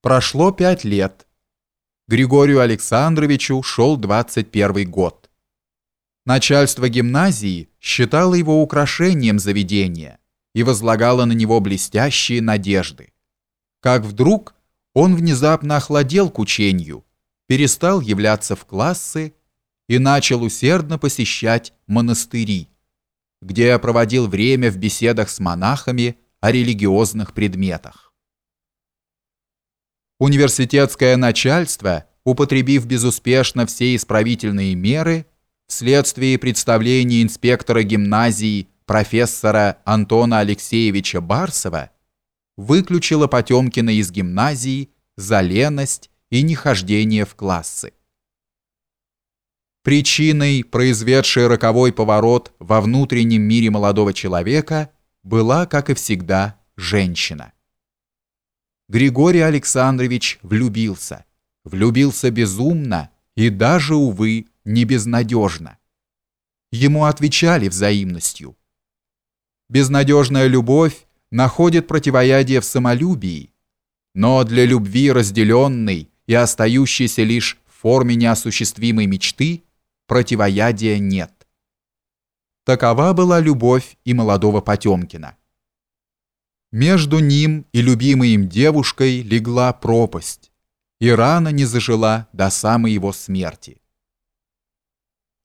Прошло пять лет. Григорию Александровичу шел 21 год. Начальство гимназии считало его украшением заведения и возлагало на него блестящие надежды. Как вдруг он внезапно охладел к учению, перестал являться в классы и начал усердно посещать монастыри, где проводил время в беседах с монахами о религиозных предметах. Университетское начальство, употребив безуспешно все исправительные меры, вследствие представления инспектора гимназии профессора Антона Алексеевича Барсова, выключило Потемкина из гимназии за леность и нехождение в классы. Причиной, произведшей роковой поворот во внутреннем мире молодого человека, была, как и всегда, женщина. Григорий Александрович влюбился. Влюбился безумно и даже, увы, не безнадежно. Ему отвечали взаимностью. Безнадежная любовь находит противоядие в самолюбии, но для любви разделенной и остающейся лишь в форме неосуществимой мечты противоядия нет. Такова была любовь и молодого Потемкина. Между ним и любимой им девушкой легла пропасть, и рана не зажила до самой его смерти.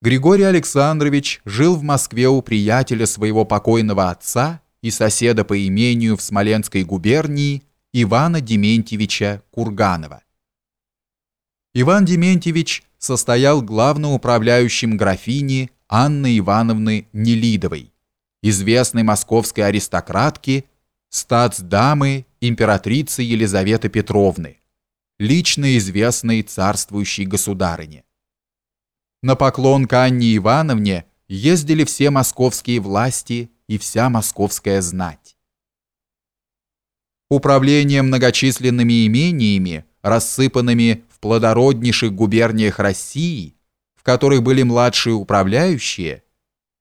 Григорий Александрович жил в Москве у приятеля своего покойного отца и соседа по имению в Смоленской губернии Ивана Дементьевича Курганова. Иван Дементьевич состоял главноуправляющим графини Анны Ивановны Нелидовой, известной московской аристократки статсдамы императрицы Елизаветы Петровны, лично известной царствующей государыне. На поклон к Анне Ивановне ездили все московские власти и вся московская знать. Управление многочисленными имениями, рассыпанными в плодороднейших губерниях России, в которых были младшие управляющие,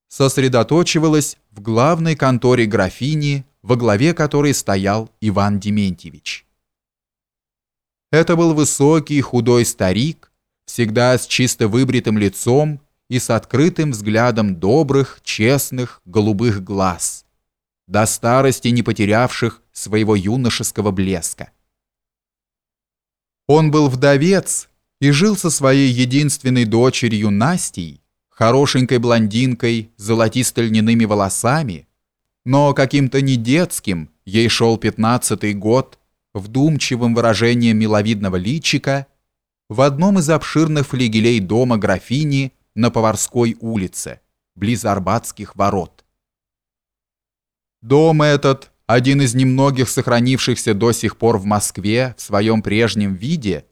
сосредоточивалось в главной конторе графини во главе которой стоял Иван Дементьевич. Это был высокий худой старик, всегда с чисто выбритым лицом и с открытым взглядом добрых, честных, голубых глаз, до старости не потерявших своего юношеского блеска. Он был вдовец и жил со своей единственной дочерью Настей, хорошенькой блондинкой с золотисто-льняными волосами, но каким-то не детским, ей шел пятнадцатый год, вдумчивым выражением миловидного личика, в одном из обширных флигелей дома графини на Поварской улице, близ Арбатских ворот. Дом этот, один из немногих сохранившихся до сих пор в Москве в своем прежнем виде,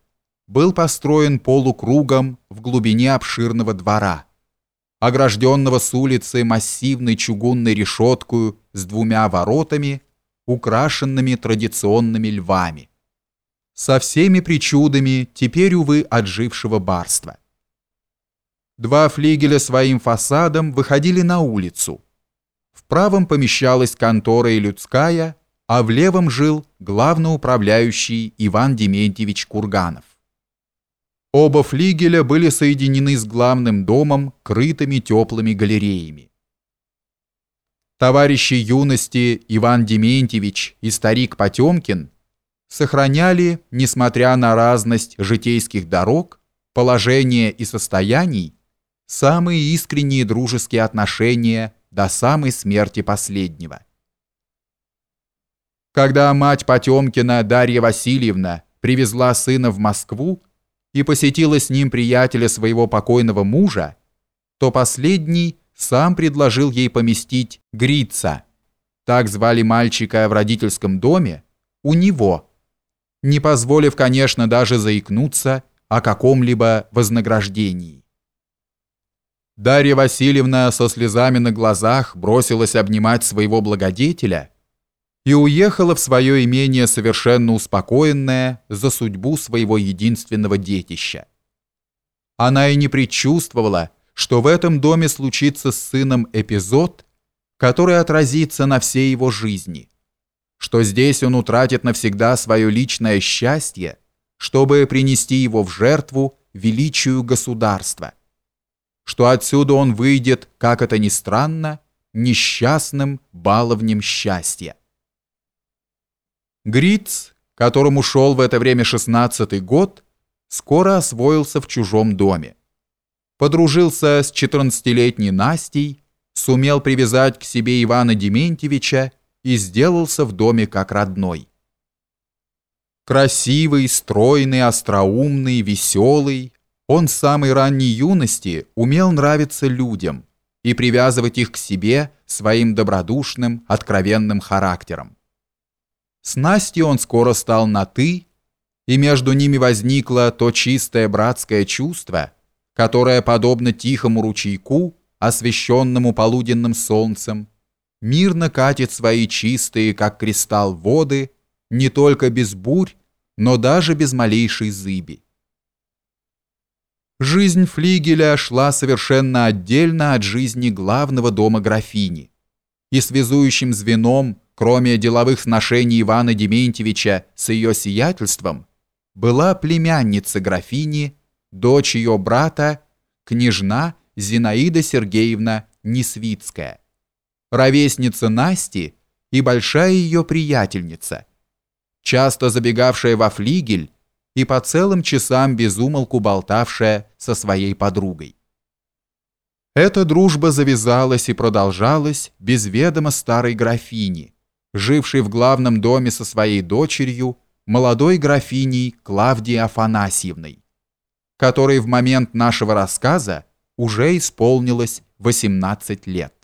был построен полукругом в глубине обширного двора – огражденного с улицы массивной чугунной решеткою с двумя воротами, украшенными традиционными львами. Со всеми причудами теперь, увы, отжившего барства. Два флигеля своим фасадом выходили на улицу. В правом помещалась контора и людская, а в левом жил главноуправляющий Иван Дементьевич Курганов. Оба флигеля были соединены с главным домом крытыми теплыми галереями. Товарищи юности Иван Дементьевич и старик Потемкин сохраняли, несмотря на разность житейских дорог, положения и состояний, самые искренние дружеские отношения до самой смерти последнего. Когда мать Потемкина Дарья Васильевна привезла сына в Москву, и посетила с ним приятеля своего покойного мужа, то последний сам предложил ей поместить Грица, так звали мальчика в родительском доме, у него, не позволив, конечно, даже заикнуться о каком-либо вознаграждении. Дарья Васильевна со слезами на глазах бросилась обнимать своего благодетеля и уехала в свое имение совершенно успокоенная за судьбу своего единственного детища. Она и не предчувствовала, что в этом доме случится с сыном эпизод, который отразится на всей его жизни, что здесь он утратит навсегда свое личное счастье, чтобы принести его в жертву величию государства, что отсюда он выйдет, как это ни странно, несчастным баловнем счастья. Гриц, которому шел в это время шестнадцатый год, скоро освоился в чужом доме. Подружился с четырнадцатилетней Настей, сумел привязать к себе Ивана Дементьевича и сделался в доме как родной. Красивый, стройный, остроумный, веселый, он с самой ранней юности умел нравиться людям и привязывать их к себе своим добродушным, откровенным характером. С Настей он скоро стал на «ты», и между ними возникло то чистое братское чувство, которое, подобно тихому ручейку, освещенному полуденным солнцем, мирно катит свои чистые, как кристалл, воды, не только без бурь, но даже без малейшей зыби. Жизнь флигеля шла совершенно отдельно от жизни главного дома графини, и связующим звеном, кроме деловых сношений Ивана Дементьевича с ее сиятельством, была племянница графини, дочь ее брата, княжна Зинаида Сергеевна Несвицкая, ровесница Насти и большая ее приятельница, часто забегавшая во флигель и по целым часам безумолку болтавшая со своей подругой. Эта дружба завязалась и продолжалась без ведома старой графини, жившей в главном доме со своей дочерью, молодой графиней Клавдией Афанасьевной, которой в момент нашего рассказа уже исполнилось 18 лет.